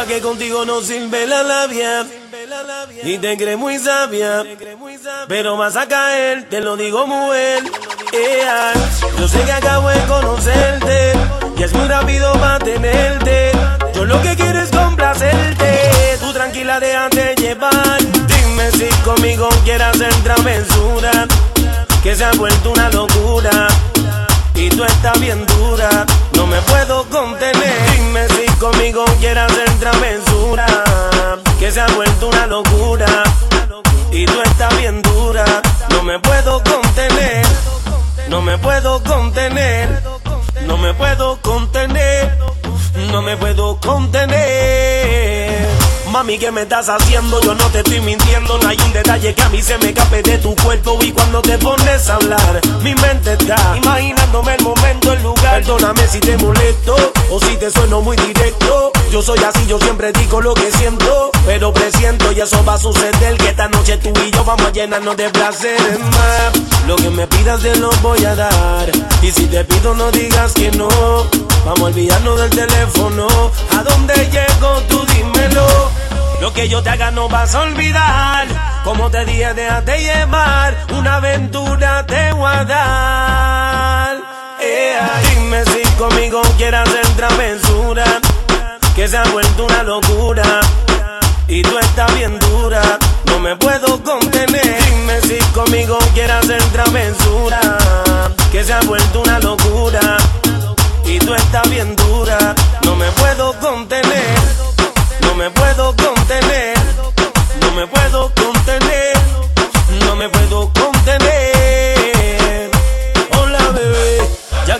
que contigo no sirve la labia. Y te crees muy sabia, pero vas a caer, te lo digo mujer. Yeah. Yo sé que acabo de conocerte, y es muy rápido para tenerte. Yo lo que quiero es complacerte, tú tranquila déjate llevar. Dime si conmigo quieras hacer travesura, que se ha vuelto una locura. Y tú estás bien dura, no me puedo contener. Conmigo quieras hacer travesura, que se ha vuelto una locura. Y tú estás bien dura, no me puedo contener. No me puedo contener, no me puedo contener, no me puedo contener. Mami, ¿qué me estás haciendo? Yo no te estoy mintiendo. No hay un detalle que a mí se me escape de tu cuerpo. Y cuando te pones a hablar, mi mente está imaginándome el momento, el lugar. Perdóname si te molesto o si te sueno muy directo. Yo soy así, yo siempre digo lo que siento. Pero presiento y eso va a suceder. Que esta noche tú y yo vamos a llenarnos de placeres más. Lo que me pidas te lo voy a dar. Y si te pido, no digas que no. Vamos a olvidarnos del teléfono. ¿A dónde llego? Tú dímelo. Que yo te haga no vas a olvidar. Como te dije, déjate llevar. Una aventura te voy Dime si conmigo quieras hacer travesura. Que se ha vuelto una locura. Y tú estás bien dura. No me puedo contener. Dime si conmigo quieras hacer travesura. Que se ha vuelto una locura. Y tú estás bien dura.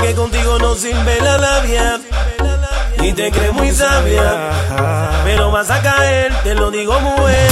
Que contigo no sirve la labia. Y te crees muy sabia, pero vas a caer, te lo digo mujer.